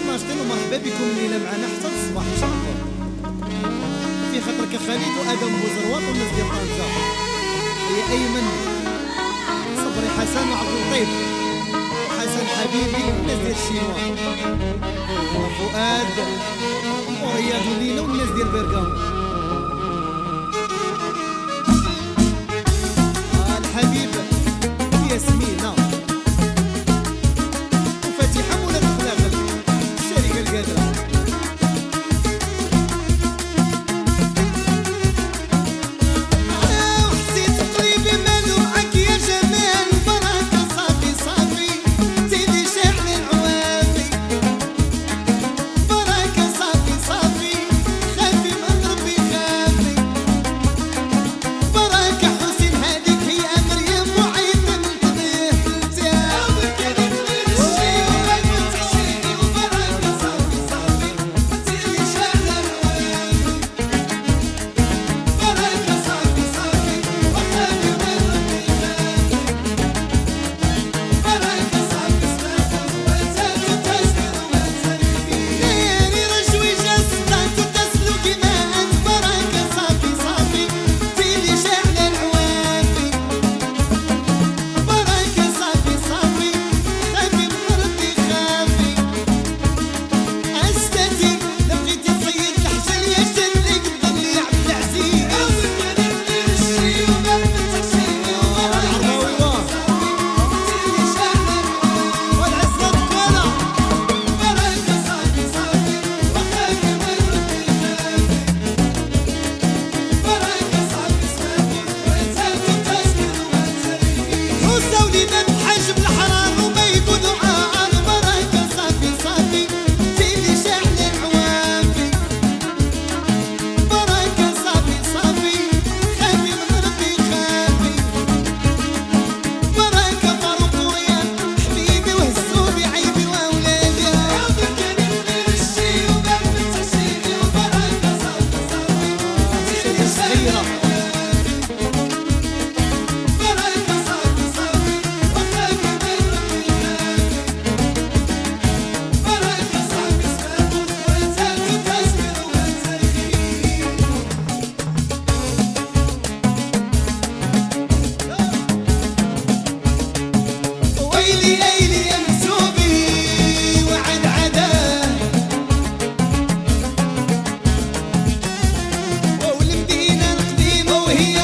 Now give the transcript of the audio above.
ناشطين ومرحبا بكم الليلة معنا حتى الصباح ان شاء الله في خاطرك خالد وآدم بوزروات والناس ديال طنجة. هي أيمن. صبري حسن وعبد اللطيف. وحسن حبيبي والناس ديال الشينوا وفؤاد. ورياض وليلى والناس ديال بيرغامو here.